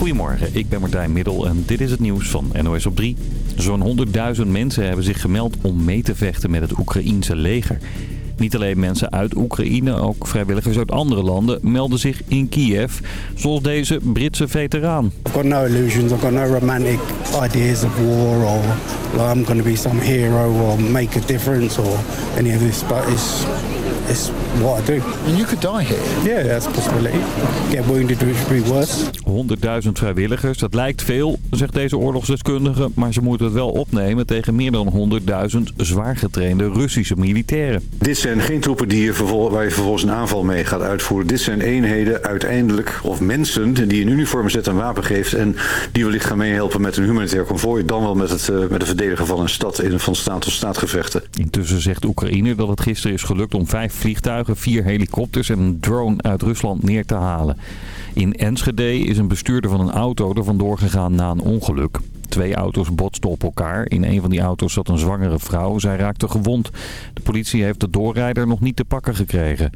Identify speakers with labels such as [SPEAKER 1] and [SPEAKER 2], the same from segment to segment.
[SPEAKER 1] Goedemorgen, ik ben Martijn Middel en dit is het nieuws van NOS op 3. Zo'n 100.000 mensen hebben zich gemeld om mee te vechten met het Oekraïense leger. Niet alleen mensen uit Oekraïne, ook vrijwilligers uit andere landen melden zich in Kiev. Zoals deze Britse veteraan.
[SPEAKER 2] I've got no illusions, I've got no romantic ideas of war or like I'm going to be some hero or make a difference or any of this, but it's, it's what I do.
[SPEAKER 3] And you could die here.
[SPEAKER 2] Yeah, that's a possibility. Get wounded, which would be worse.
[SPEAKER 1] 100.000 vrijwilligers, dat lijkt veel, zegt deze oorlogsdeskundige. Maar ze moeten het wel opnemen tegen meer dan 100.000 zwaar getrainde Russische militairen.
[SPEAKER 4] Dit zijn geen troepen die je vervol- waar je vervolgens een aanval mee gaat uitvoeren. Dit zijn eenheden uiteindelijk, of mensen die een uniform zetten, een wapen geeft... en die wellicht gaan meehelpen met een humanitair konvooi... dan wel met het, eh, met het verdedigen van een stad in van staat tot staat gevechten.
[SPEAKER 1] Intussen zegt Oekraïne dat het gisteren is gelukt om vijf vliegtuigen, vier helikopters en een drone uit Rusland neer te halen. In Enschede is een bestuurder van een auto er vandoor gegaan na een ongeluk. Twee auto's botsten op elkaar. In een van die auto's zat een zwangere vrouw. Zij raakte gewond. De politie heeft de doorrijder nog niet te pakken gekregen.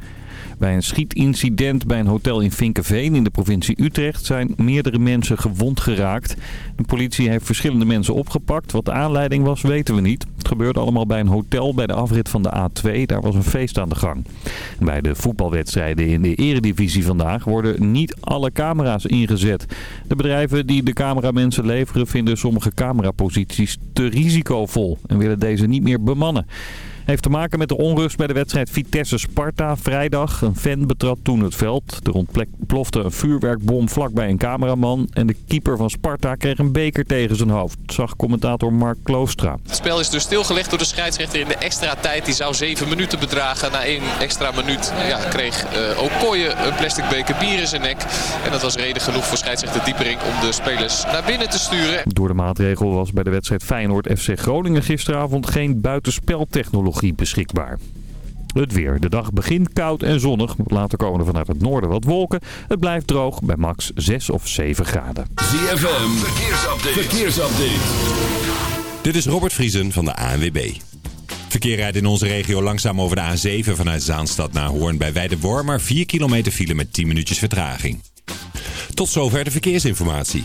[SPEAKER 1] Bij een schietincident bij een hotel in Vinkenveen in de provincie Utrecht zijn meerdere mensen gewond geraakt. De politie heeft verschillende mensen opgepakt. Wat de aanleiding was weten we niet. Het gebeurde allemaal bij een hotel bij de afrit van de A2. Daar was een feest aan de gang. Bij de voetbalwedstrijden in de eredivisie vandaag worden niet alle camera's ingezet. De bedrijven die de cameramensen leveren vinden sommige cameraposities te risicovol en willen deze niet meer bemannen. Heeft te maken met de onrust bij de wedstrijd Vitesse-Sparta vrijdag. Een fan betrad toen het veld. Er ontplofte een vuurwerkbom vlakbij een cameraman. En de keeper van Sparta kreeg een beker tegen zijn hoofd. Zag commentator Mark Kloostra.
[SPEAKER 5] Het spel is dus stilgelegd door de scheidsrechter in de extra tijd. Die zou zeven minuten bedragen. Na één extra minuut ja, kreeg uh, Okoye een plastic beker bier in zijn nek. En dat was reden genoeg voor scheidsrechter Diepering om de spelers naar binnen te sturen.
[SPEAKER 1] Door de maatregel was bij de wedstrijd Feyenoord-FC Groningen gisteravond geen buitenspeltechnologie beschikbaar. Het weer. De dag begint koud en zonnig. Later komen er vanuit het noorden wat wolken. Het blijft droog bij max 6 of 7 graden.
[SPEAKER 6] ZFM. Verkeersupdate. Verkeersupdate.
[SPEAKER 7] Dit is Robert Vriesen van de ANWB. Verkeer rijdt in onze regio langzaam over de A7 vanuit Zaanstad naar Hoorn bij Weidewormer. 4 kilometer file met 10 minuutjes vertraging. Tot zover de verkeersinformatie.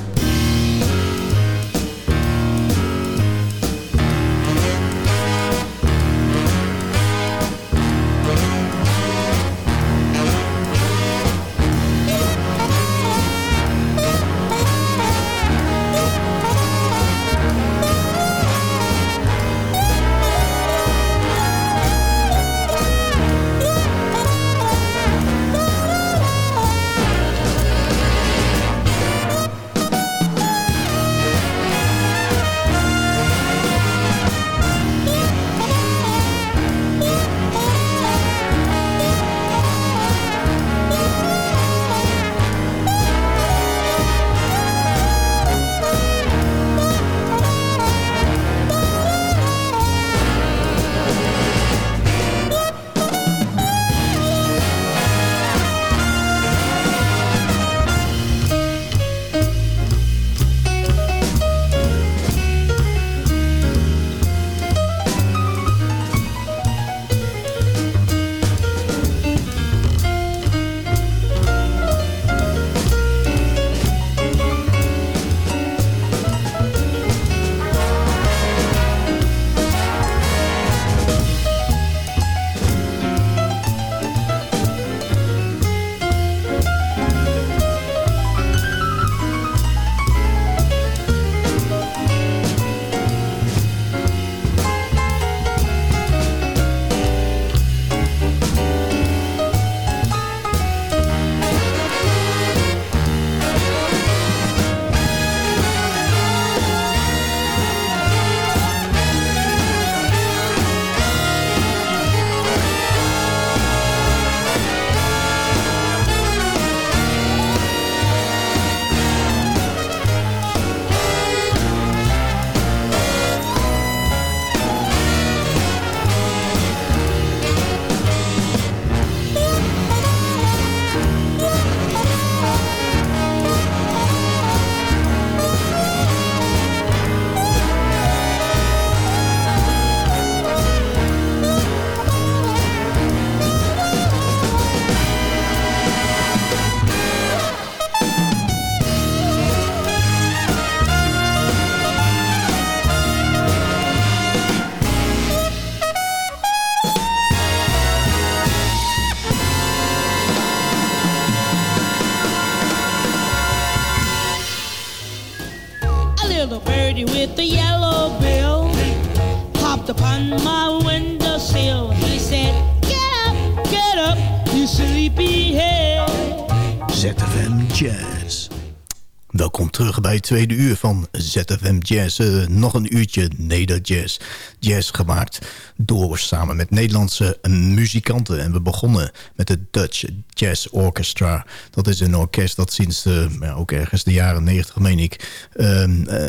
[SPEAKER 8] Terug bij het tweede uur van ZFM Jazz. Uh, nog een uurtje Neder Jazz. Jazz gemaakt door samen met Nederlandse muzikanten. En we begonnen met het Dutch Jazz Orchestra. Dat is een orkest dat sinds uh, ja, ook ergens de jaren negentig, meen ik... Uh,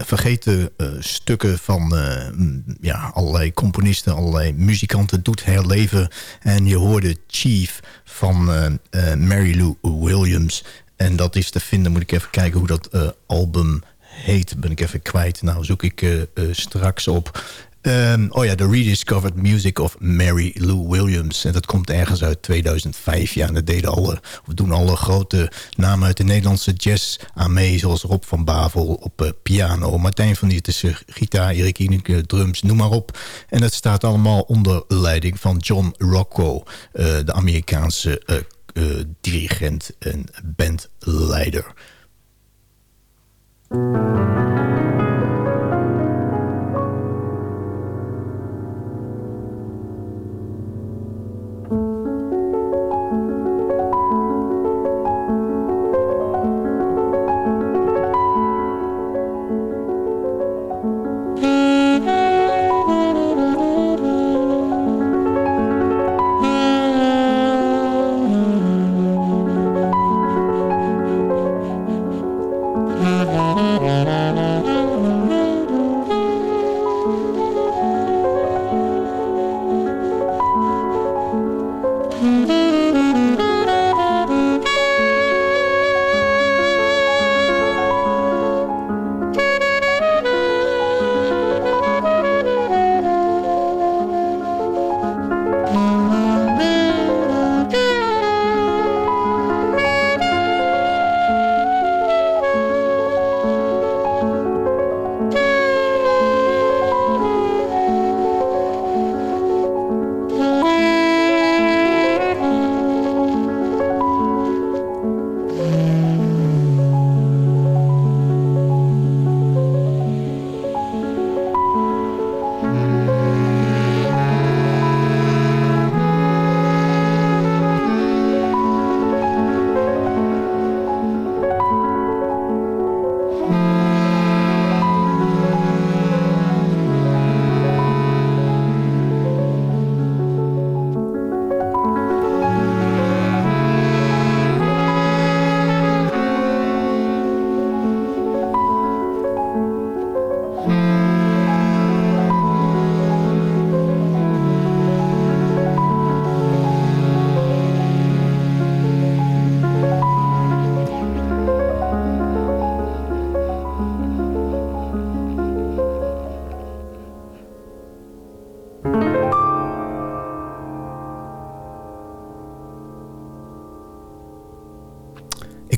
[SPEAKER 8] vergeten stukken van ja, allerlei componisten, allerlei muzikanten doet herleven. En je hoorde Chief van Mary Lou Williams... En dat is te vinden, moet ik even kijken hoe dat uh, album heet. Ben ik even kwijt. Nou, zoek ik uh, uh, straks op. Um, oh ja, The Rediscovered Music of Mary Lou Williams. En dat komt ergens uit 2005. Ja, en dat deden alle, of doen alle grote namen uit de Nederlandse jazz aan mee. Zoals Rob van Bavel op piano. Martijn van Diertussen, gitaar, Erik Ineke, drums, noem maar op. En dat staat allemaal onder leiding van John Rocco. de Amerikaanse uh, dirigent en bandleider.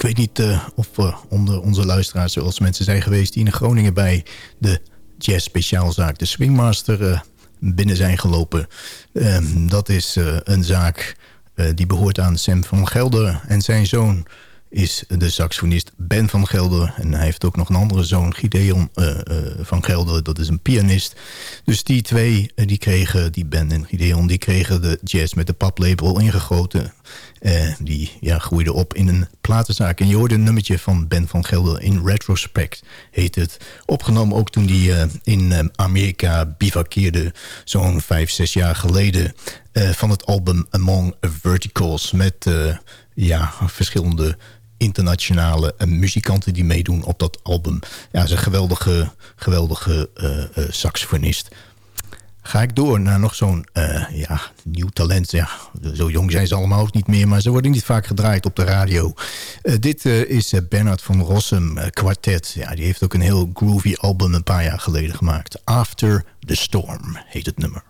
[SPEAKER 8] Weet niet uh, of uh, onder onze luisteraars zoals mensen zijn geweest... die in Groningen bij de jazz speciaalzaak, de Swingmaster, uh, binnen zijn gelopen. Ehm, dat is een zaak die behoort aan Sam van Gelder en zijn zoon is de saxofonist Ben van Gelder. En hij heeft ook nog een andere zoon, Gideon uh, uh, van Gelder. Dat is een pianist. Dus die twee, uh, die kregen, die Ben en Gideon... die kregen de jazz met de paplabel ingegoten. die ja, groeide op in een platenzaak. En je hoorde een nummertje van Ben van Gelder in Retrospect, heet het. Opgenomen ook toen hij in Amerika bivakkeerde... zo'n vijf, zes jaar geleden... van het album Among Verticals... met ja, verschillende internationale uh, muzikanten die meedoen op dat album. Ja, is een geweldige, geweldige uh, uh, saxofonist. Ga ik door naar nog zo'n ja, nieuw talent. Ja, zo jong zijn ze allemaal ook niet meer, maar ze worden niet vaak gedraaid op de radio. dit is Bernard van Rossum Quartet. Ja, die heeft ook een heel groovy album een paar jaar geleden gemaakt. After the Storm heet het nummer.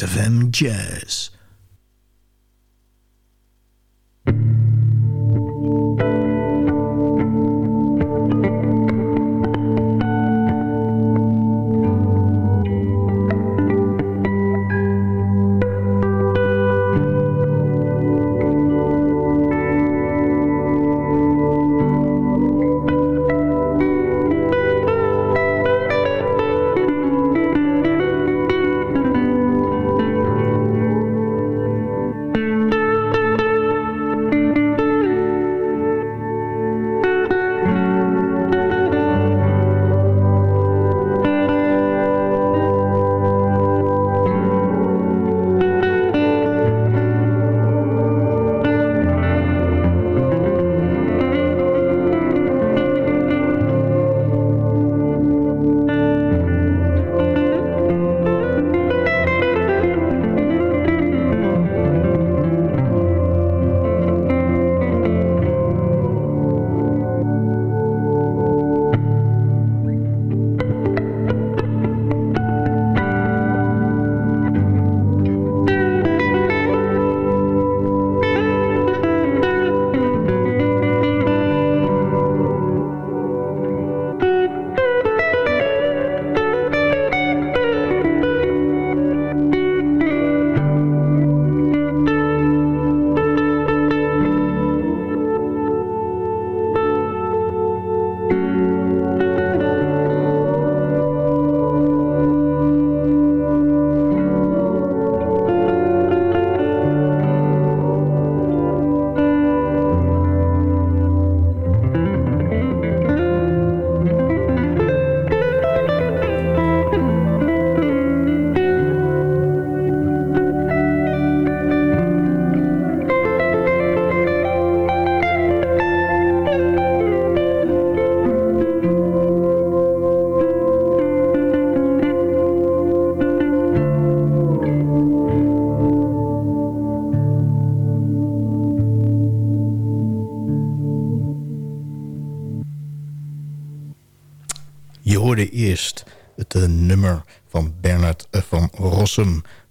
[SPEAKER 8] ZFM Jazz.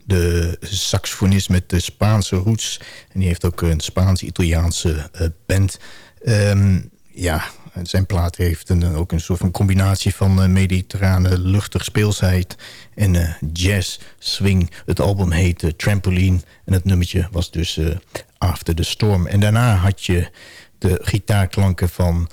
[SPEAKER 8] De saxofonist met de Spaanse roots. En die heeft ook een Spaans-Italiaanse uh, band. Um, ja, zijn plaat heeft een, ook een soort van combinatie van mediterrane luchtig speelsheid... en jazz, swing. Het album heet Trampoline en het nummertje was dus After the Storm. En daarna had je de gitaarklanken van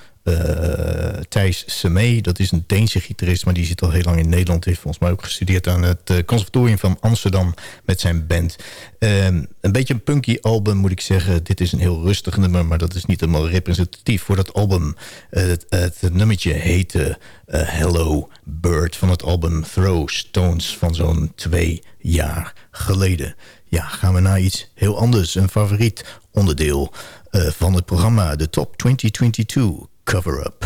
[SPEAKER 8] Thijs Semee. Dat is een Deense gitarist, maar die zit al heel lang in Nederland. Heeft volgens mij ook gestudeerd aan het uh, conservatorium van Amsterdam met zijn band. Um, een beetje een punky album moet ik zeggen. Dit is een heel rustig nummer, maar dat is niet helemaal representatief voor dat album. Het, het, nummertje heette Hello Bird van het album Throw Stones van zo'n twee jaar geleden. Ja, gaan we naar iets heel anders. Een favoriet onderdeel van het programma, de Top 2022 cover-up. ZFM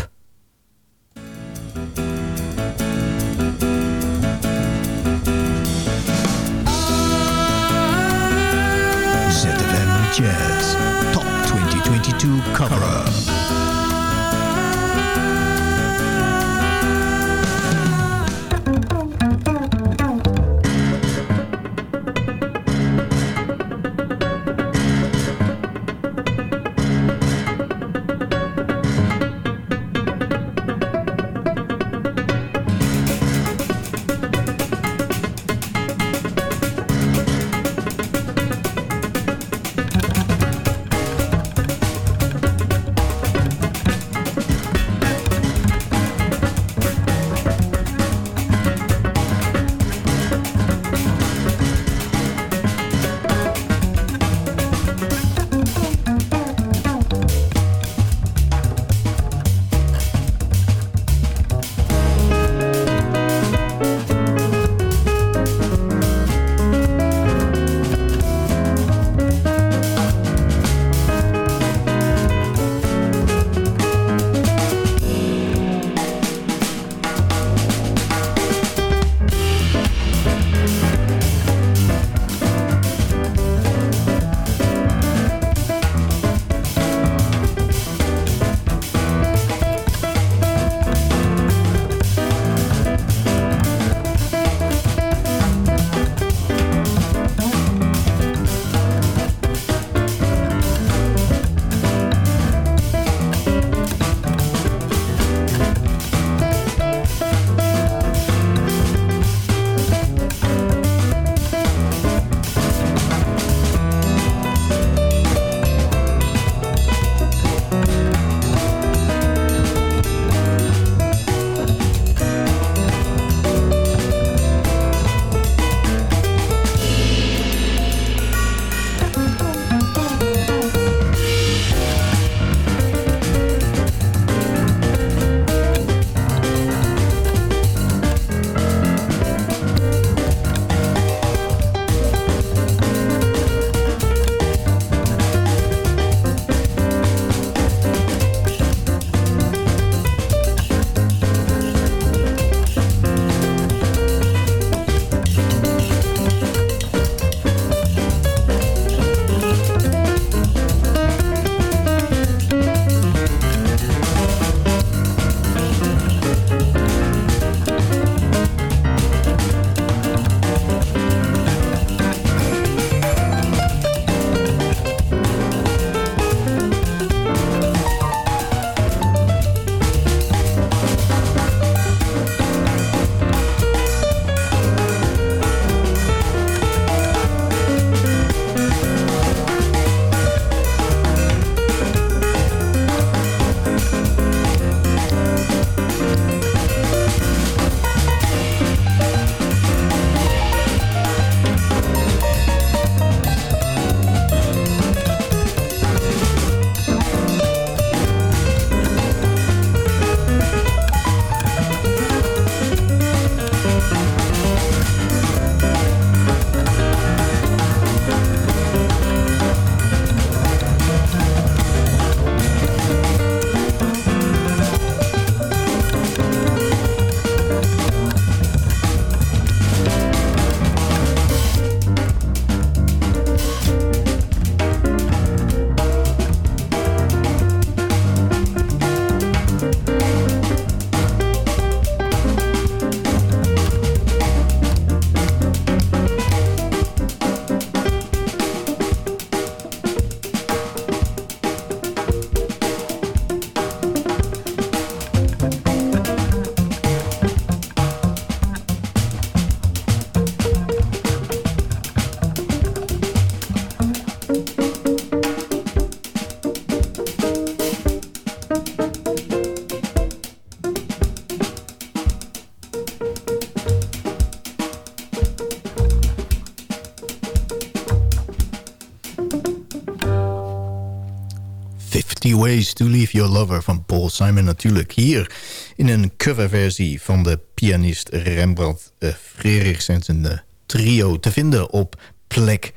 [SPEAKER 8] 50 Ways to Leave Your Lover van Paul Simon natuurlijk. Hier in een coverversie van de pianist Rembrandt uh, Frerichs en zijn uh, trio te vinden op plek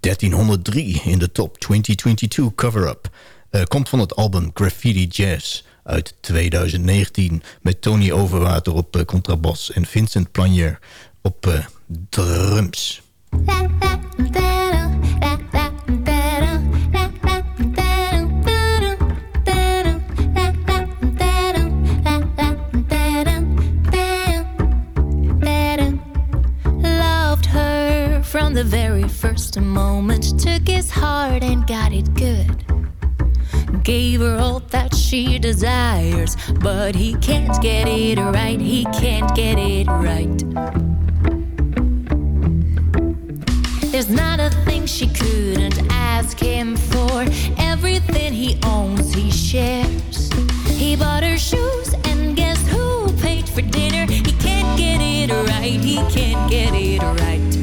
[SPEAKER 8] 1303 in de top 2022 cover-up. Uh, komt van het album Graffiti Jazz uit 2019 met Tony Overwater op contrabas en Vincent Planier op drums.
[SPEAKER 9] very first moment. Took his heart and got it good. Gave her all that she desires, but he can't get it right. He can't get it right. There's not a thing she couldn't ask him for. Everything he owns, he shares. He bought her shoes, and guess who paid for dinner? He can't get it right. He can't get it right.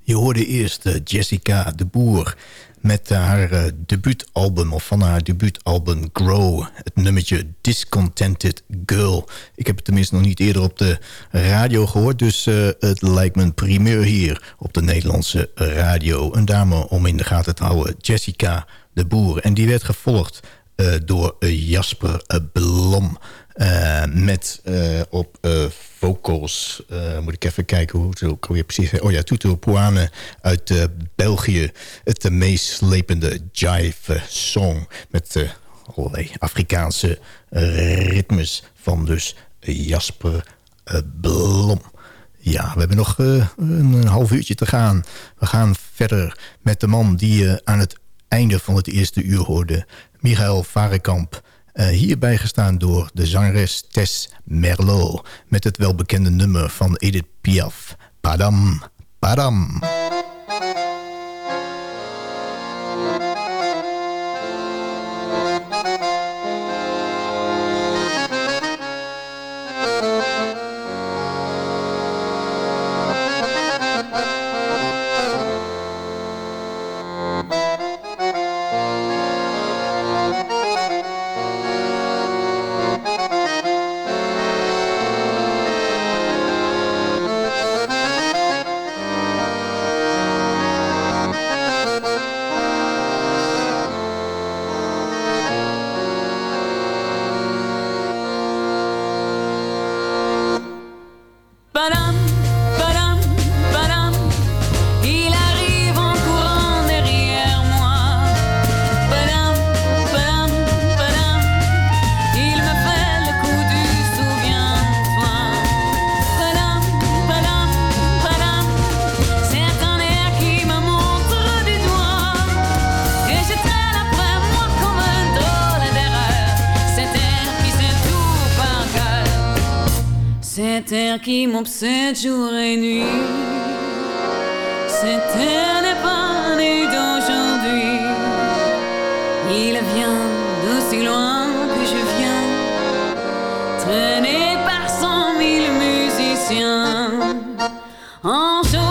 [SPEAKER 8] Je hoorde eerst eh, Jessica de Boer met eh, haar eh, debuutalbum, of van haar debuutalbum Grow. Het nummertje Discontented Girl. Ik heb het tenminste nog niet eerder op de radio gehoord, dus het lijkt me een primeur hier op de Nederlandse radio. Een dame om in de gaten te houden, Jessica de Boer. En die werd gevolgd door Jasper Blom. Eh, met eh, op eh, vocals, moet ik even kijken hoe het ook alweer precies heet. Oh ja, Tutu Poane uit België. Het meeslepende jive song. Met allerlei Afrikaanse ritmes van dus Jasper Blom. Ja, we hebben nog een half uurtje te gaan. We gaan verder met de man die je aan het einde van het eerste uur hoorde. Michael Varekamp. Eh, hierbij gestaan door de zangeres Tess Merlot... met het welbekende nummer van Edith Piaf. Padam, padam.
[SPEAKER 10] Padam, m'obsède jour et nuit. Cet air n'est pas né d'aujourd'hui. Il vient d'aussi loin que je viens, traîné par cent mille musiciens. Un jour,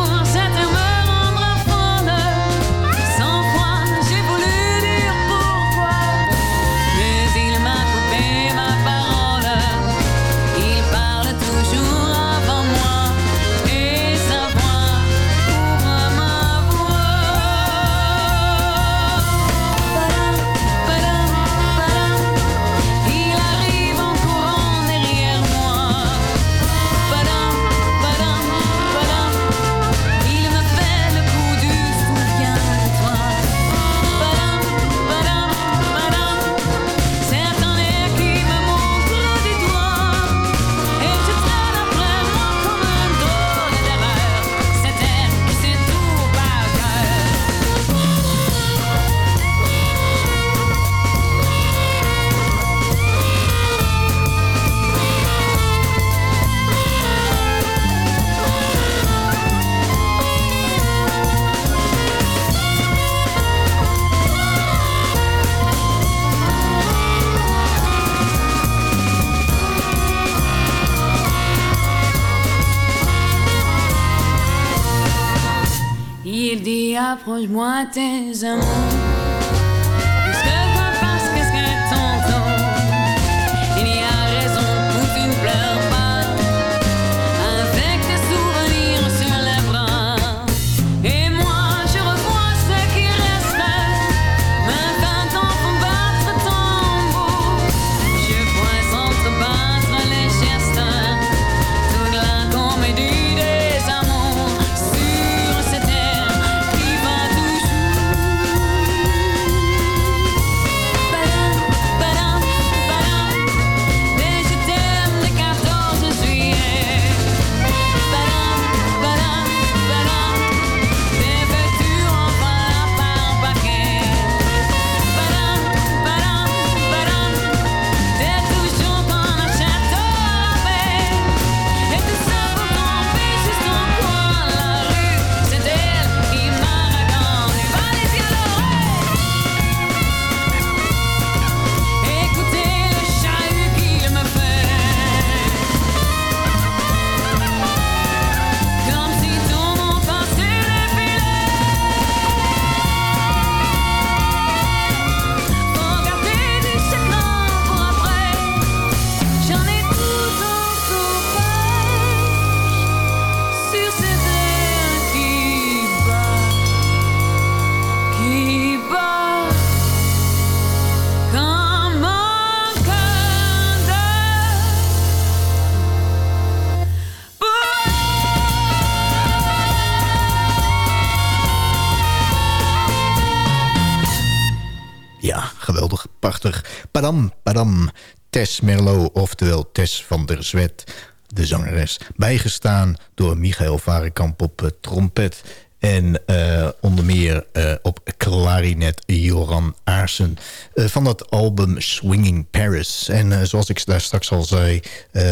[SPEAKER 10] Padam, padam.
[SPEAKER 8] Tess Merlot, oftewel Tess van der Zwet, de zangeres. Bijgestaan door Michael Varenkamp op eh, trompet. En eh, onder meer eh, op klarinet Joran Aarsen. van dat album Swinging Paris. En zoals ik daar straks al zei...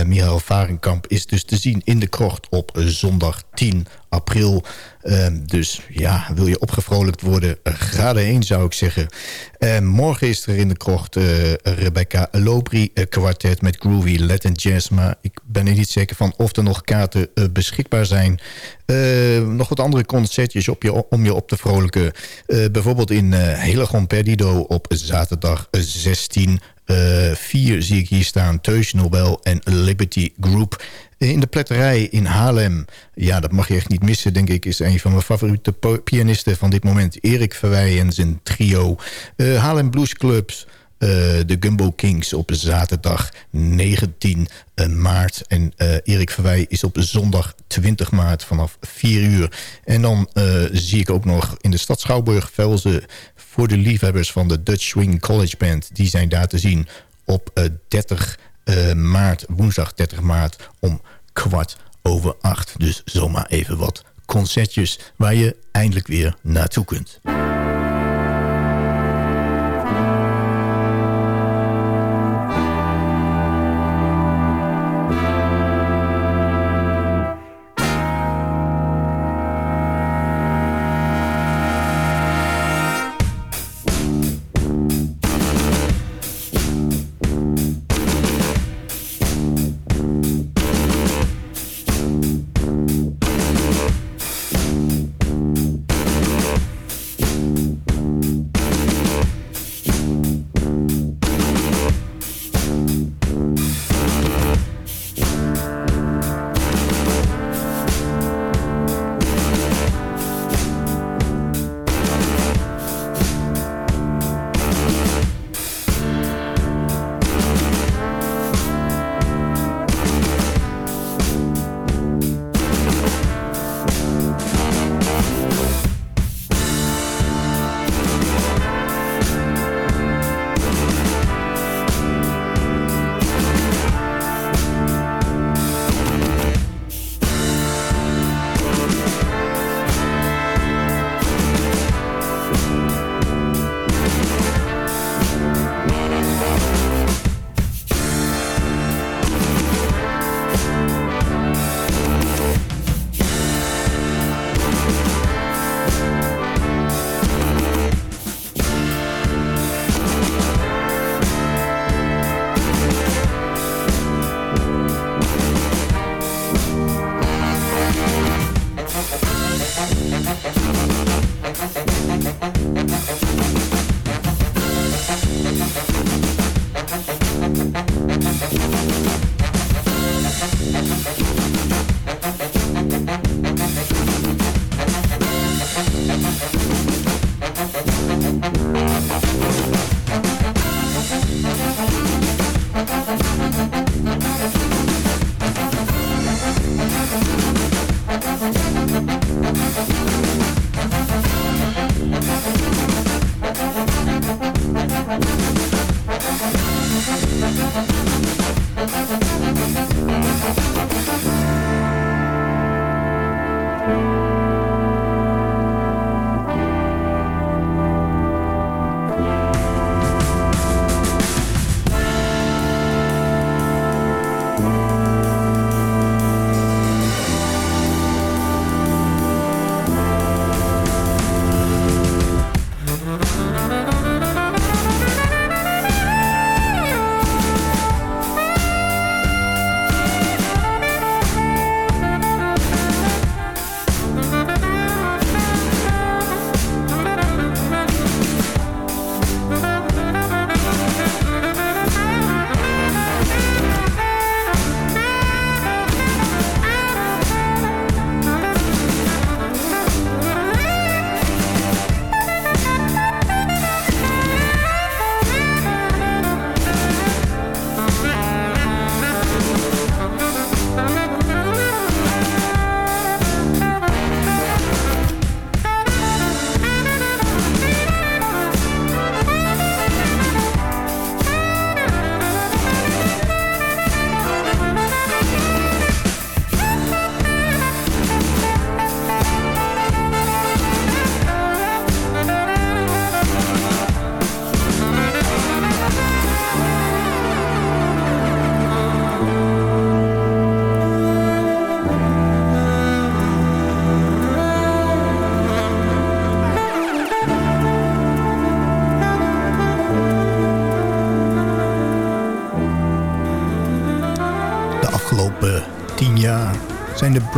[SPEAKER 8] Michael Varenkamp is dus te zien in de krocht op zondag 10 april. Ehm, dus ja, wil je opgevrolijkt worden? Ga erheen, zou ik zeggen. Uh, morgen is er in de krocht uh, Rebecca Lopri kwartet met groovy Latin jazz. Maar ik ben er niet zeker van of er nog kaarten beschikbaar zijn. nog wat andere concertjes op je, om je op te vrolijken. bijvoorbeeld in Hillegon Perdido op zaterdag 16 uh, vier zie ik hier staan. Teus Nobel en Liberty Group. In de pletterij in Haarlem. Ja, dat mag je echt niet missen, denk ik. Is een van mijn favoriete pianisten van dit moment. Erik Verwij en zijn trio. Uh, Haarlem Blues Clubs. Uh, de Gumbo Kings op zaterdag 19 maart. En Erik Verwij is op zondag 20 maart vanaf 4 uur. En dan zie ik ook nog in de stad Schouwburg Velzen... voor de liefhebbers van de Dutch Swing College Band. Die zijn daar te zien op 30 maart, woensdag 30 maart... om kwart over acht. Dus zomaar even wat concertjes waar je eindelijk weer naartoe kunt.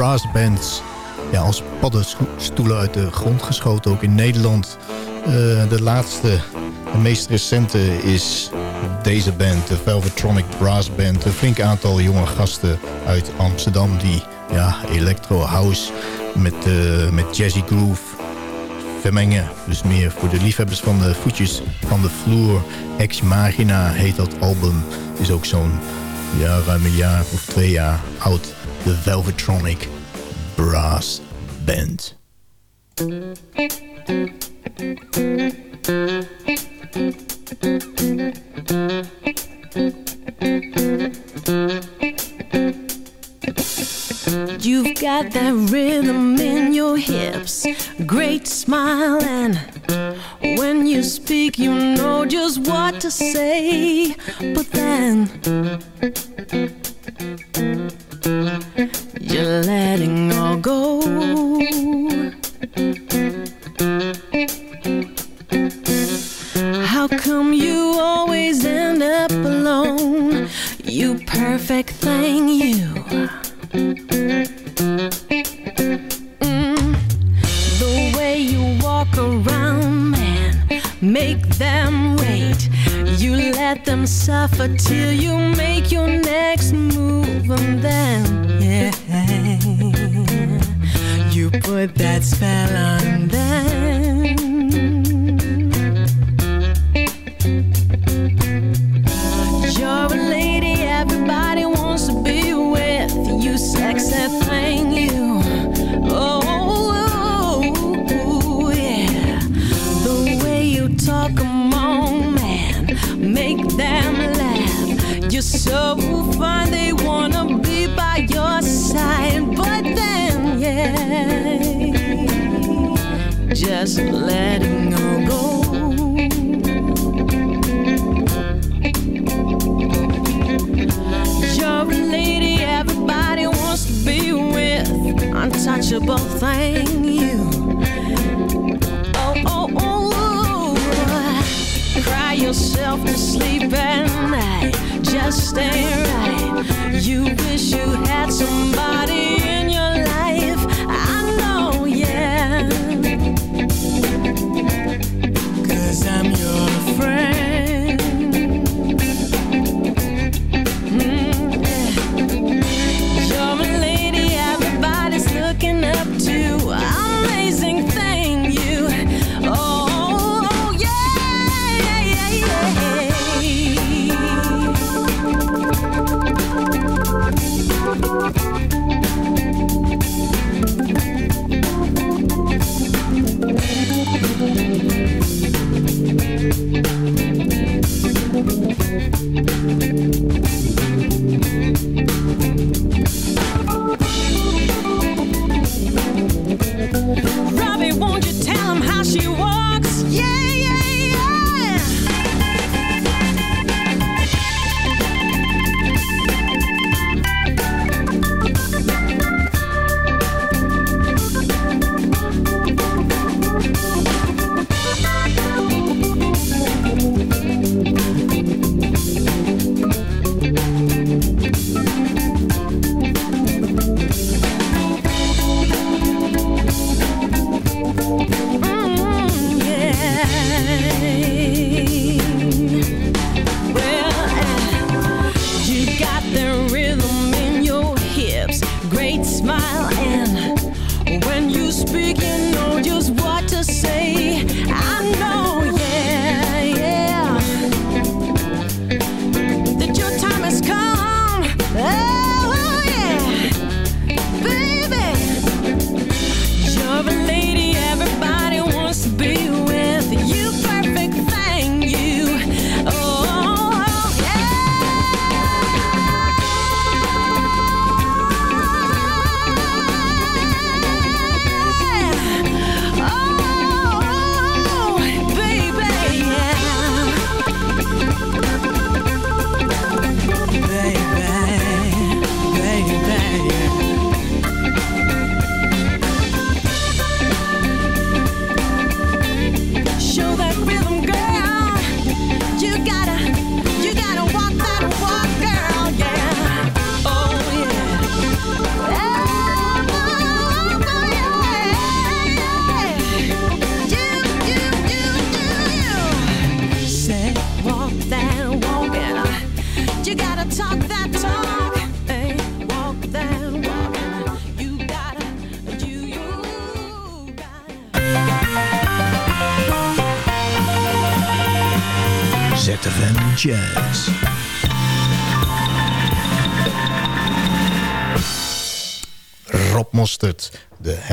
[SPEAKER 8] Brassbands ja, als paddenstoelen uit de grond geschoten, ook in Nederland. Eh, de laatste, de meest recente is deze band, de Velvetronic Brass Band. Een flink aantal jonge gasten uit Amsterdam die ja, electro house met, uh, met jazzy groove vermengen. Dus meer voor de liefhebbers van de voetjes van de vloer. Ex Magina heet dat album. Is ook zo'n ja, ruim een jaar of twee jaar oud. De Velvetronic Brass Band.
[SPEAKER 11] You've got that rhythm in your hips, great smile, and when you speak, you know just what to say. But then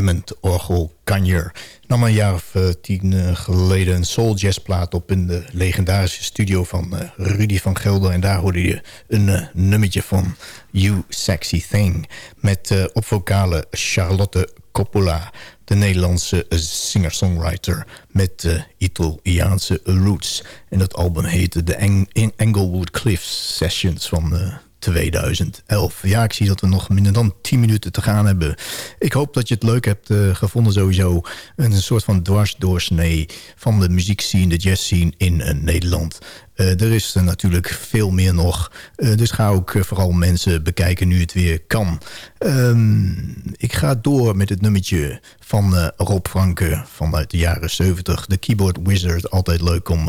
[SPEAKER 8] Hammond Orgel Kanjer, nam een jaar of eh, tien eh, geleden een soul jazzplaat op in de legendarische studio van eh, Rudy van Gelder. En daar hoorde je een nummertje van You Sexy Thing met op vocale Charlotte Coppola, de Nederlandse singer-songwriter met Italiaanse roots. En dat album heette de Eng Englewood Cliffs Sessions van 2011. Ja, ik zie dat we nog minder dan 10 minuten te gaan hebben. Ik hoop dat je het leuk hebt eh, gevonden sowieso. Een soort van dwarsdoorsnee van de muziekscene, de jazzscene in eh, Nederland. Eh, er is er natuurlijk veel meer nog. Dus ga ook vooral mensen bekijken nu het weer kan. Ehm, ik ga door met het nummertje van Rob Franke vanuit de jaren 70. De Keyboard Wizard, altijd leuk om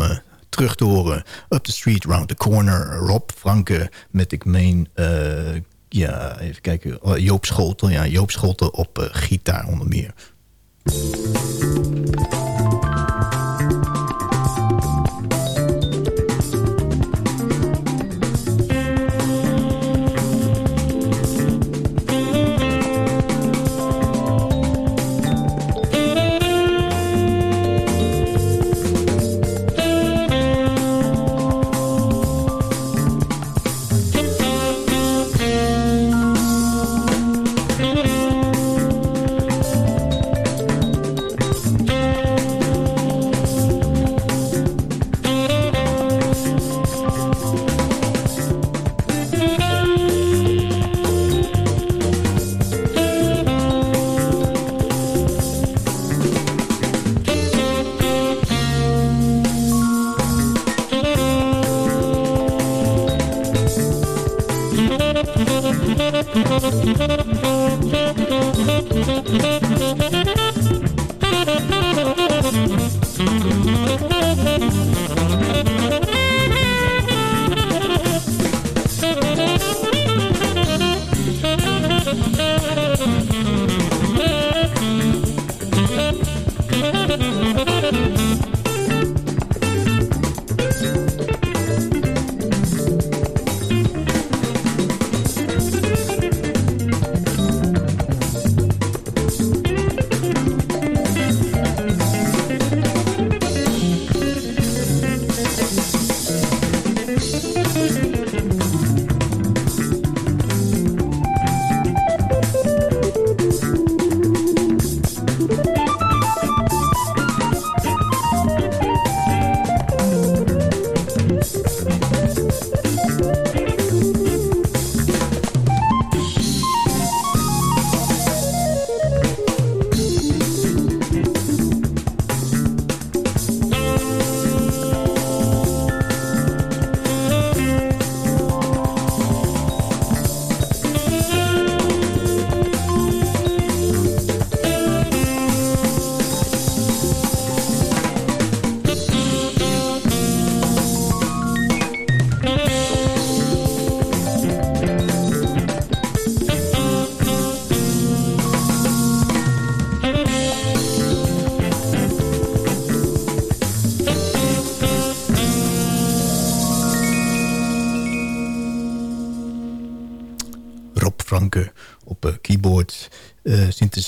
[SPEAKER 8] terug te horen. Up the Street, Round the Corner. Rob Franke met, ik meen... eh, ja, even kijken. Oh, Joop Scholten. Ja, Joop Scholten op eh, gitaar onder meer.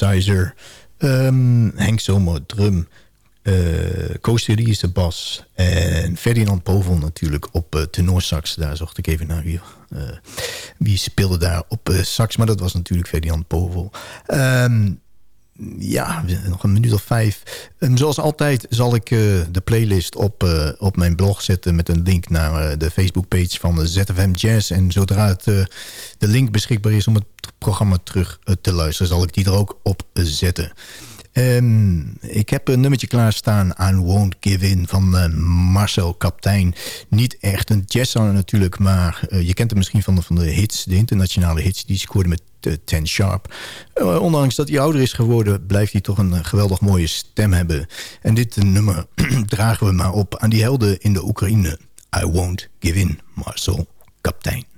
[SPEAKER 8] Synthesizer. ehm, Henk Zomer drum. eh Koos de bas. En Ferdinand Povel natuurlijk op uh, tenorsax. Daar zocht ik even naar wie, eh, wie speelde daar op eh, sax. Maar dat was natuurlijk Ferdinand Povel. Ehm, ja, nog een minuut of vijf. En zoals altijd zal ik eh, de playlist op, eh, op mijn blog zetten... met een link naar eh, de Facebookpage van ZFM Jazz. En zodra het, de link beschikbaar is om het programma terug te luisteren... zal ik die er ook op zetten. Ehm, ik heb een nummertje klaarstaan aan Won't Give In van Marcel Kaptein. Niet echt een jazzzanger natuurlijk, maar je kent hem misschien van de, van de hits, de internationale hits die scoorde met Ten Sharp. Eh, ondanks dat hij ouder is geworden, blijft hij toch een eh, geweldig mooie stem hebben. En dit eh, nummer dragen we maar op aan die helden in de Oekraïne.
[SPEAKER 12] I Won't Give In, Marcel Kaptein.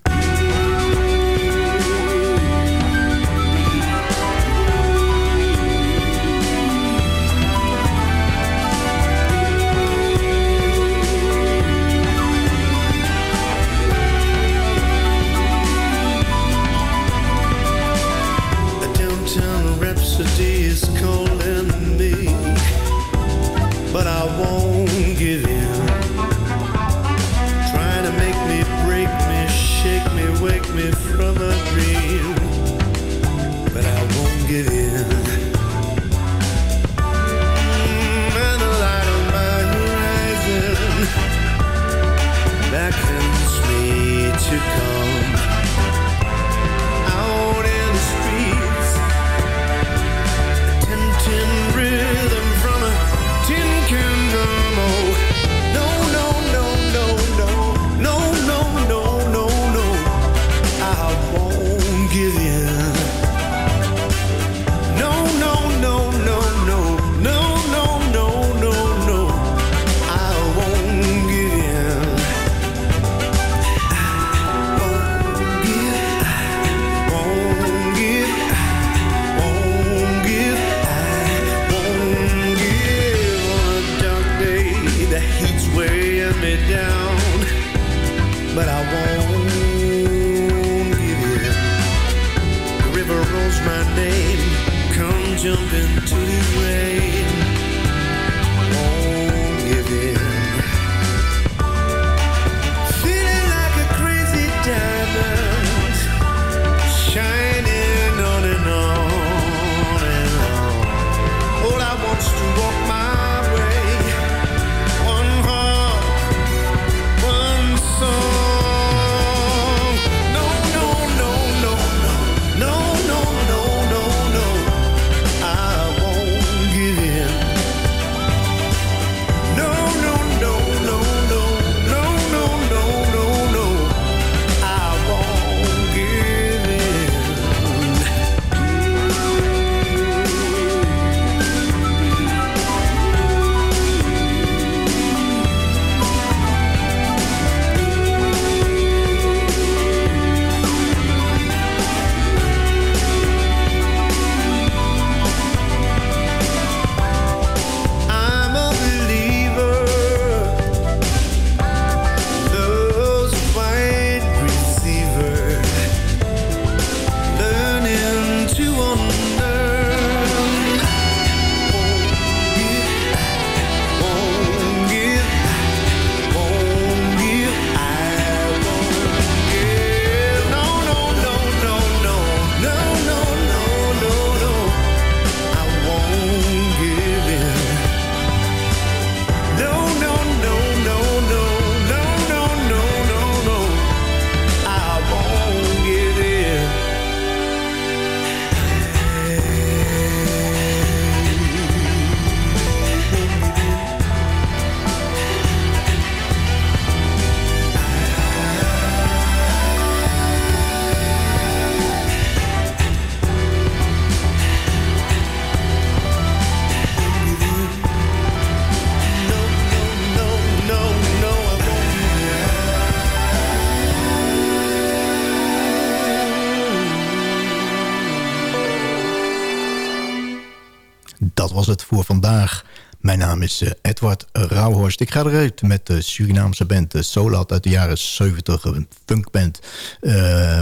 [SPEAKER 12] Voor vandaag. Mijn naam is eh, Edward Rauhorst. Ik ga eruit met de Surinaamse band de Solat uit de jaren 70. Een funkband eh,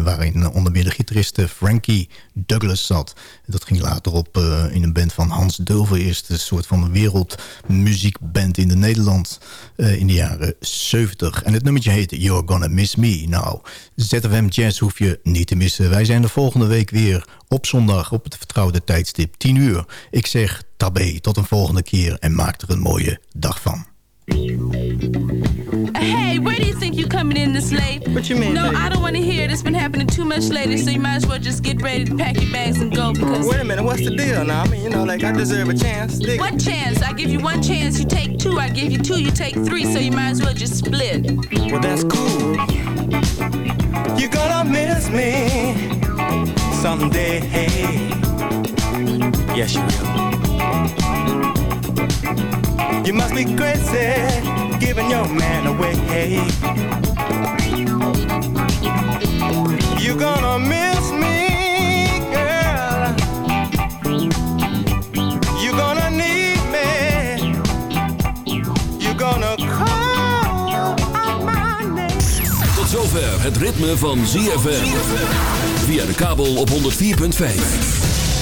[SPEAKER 12] waarin onder meer de gitarist eh, Frankie Douglas zat. Dat ging later op eh, in een band van Hans Dulver. Eerst een soort van wereldmuziekband in de Nederland eh, in de jaren 70. En het nummertje heet You're Gonna Miss Me. Nou, ZFM Jazz hoef je niet te missen. Wij zijn de volgende week weer op zondag op het vertrouwde tijdstip 10 uur. Ik zeg tabé, tot een volgende keer en maak er een mooie dag van.
[SPEAKER 13] Hey, you coming in this late?
[SPEAKER 14] What you mean,
[SPEAKER 13] No,
[SPEAKER 14] late?
[SPEAKER 13] I don't want to hear it. It's been happening too much lately, so you might as well just get ready to pack your bags and go because.
[SPEAKER 14] Wait a minute, what's the deal now? I mean, you know, like I deserve a chance. Dig-
[SPEAKER 13] What chance? I give you one chance, you take two. I give you two, you take three, so you might as well just split.
[SPEAKER 14] Well, that's cool. You're gonna miss me someday. Hey, yes, you will. You must be crazy giving your man away. You're gonna miss me, girl. You're gonna need me. You're gonna call out my name.
[SPEAKER 6] Tot zover het ritme van ZFM. Via de kabel op 104.5.